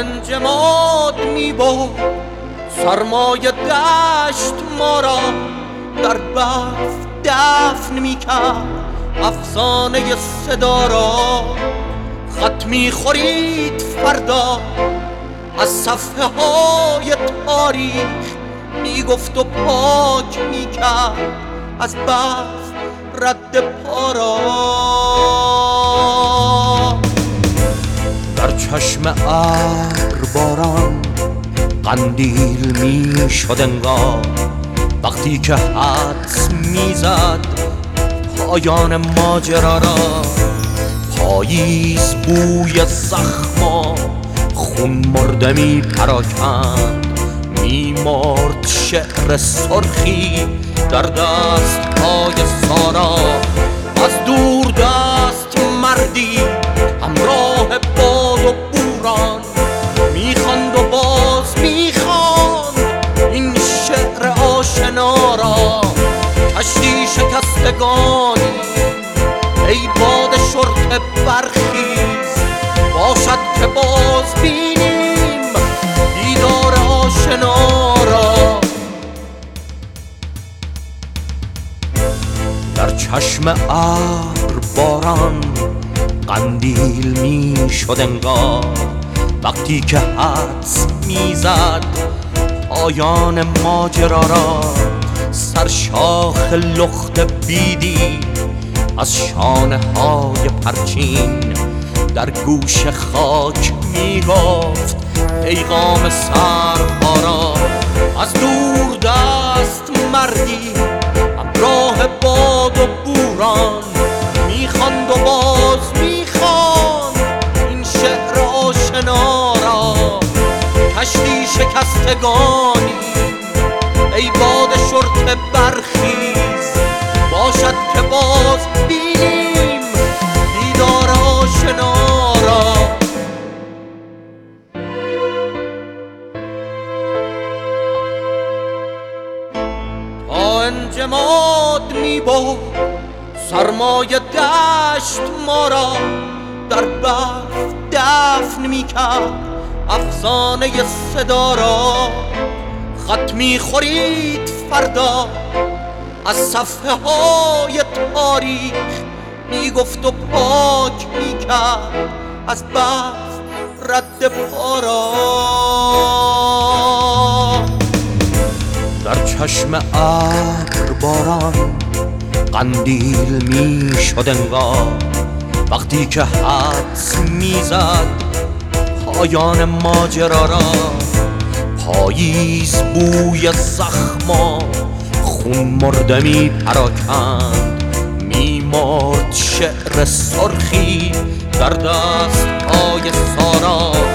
انجماد می سرمایه دشت ما را در برف دفن می کرد. افسانه صدا را خط می خورید فردا. از صفحه های تاریخ می گفت و پاک می کرد. از برف رد پارا چشم ابر باران قندیل می شد انگار. وقتی که حدس می‌زد پایان ماجرا را پاییز بوی زخما خون مرده می پراکند. می مرد شعر سرخی در دست های سارا. از دور دست مردی همراه باد شکستگانی ای باد شرط برخیز باشد که باز بینیم دیدار آشنا را. در چشم ابر باران قندیل می شد انگار. وقتی که حدس می‌زد پایان ماجرا را سرشاخ لخت بیدی. از شانه های پرچین در گوش خاک می‌گفت پیغام سرخارا از دور دست مردی همراه باد و بوران می‌خواند و باز می‌خواند این شعر آشنا را. کشتی شکستگانی ای باد شرط برخیز. باشد که باز بینیم دیدار آشنا را. تا انجماد می سرمایه دشت ما را. در برف دفن می کرد افسانه صدا را. خط می خورید فردا. از صفحه های تاریخ می گفت و پاک می کرد از برف رد پارا. در چشم ابر باران قندیل می شد انگار. وقتی که حدس می‌زد پایان ماجرا را پاییز بوی زخما خون مرده می پراکند می مرد شعر سرخی در دست های سارا.